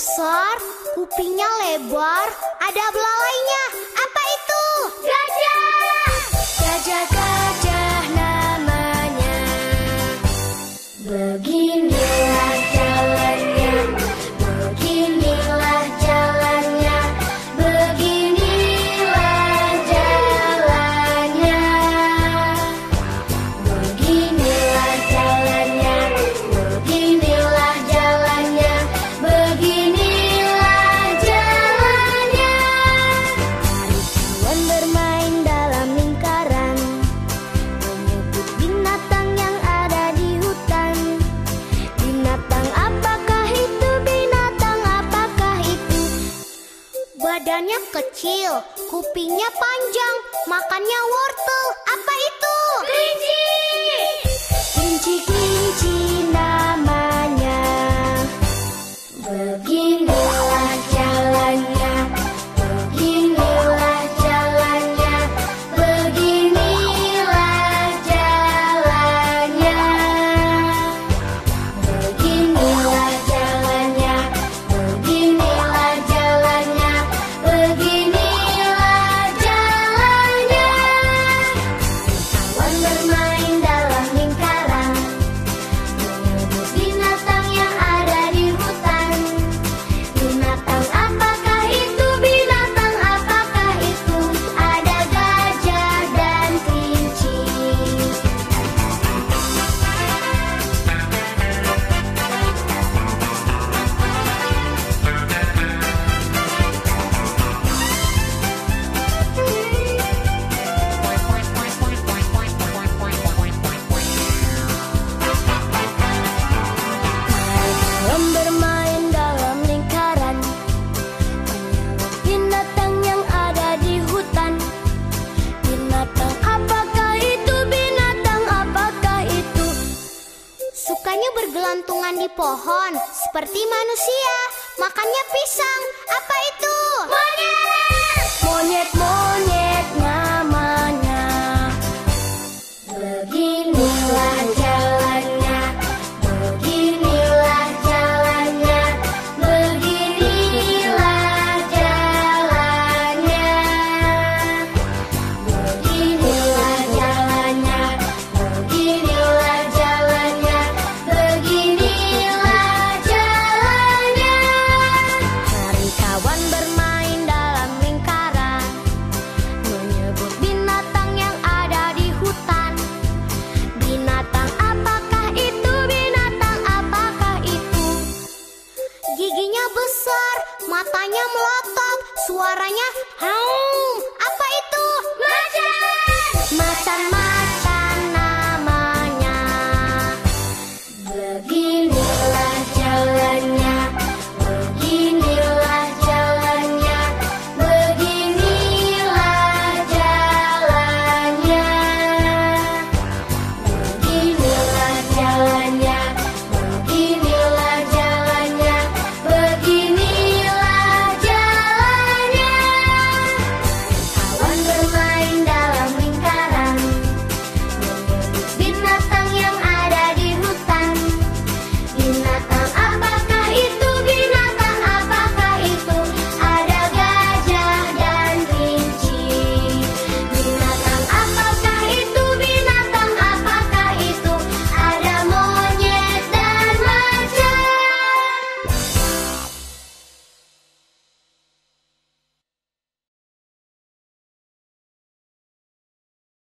besar, kupingnya lebar, ada belalainya. kecil, kupingnya panjang, makannya wortel. Apa itu? Kelinci. bergelantungan di pohon seperti manusia, makannya pisang. Apa matanya melotot, suaranya hang.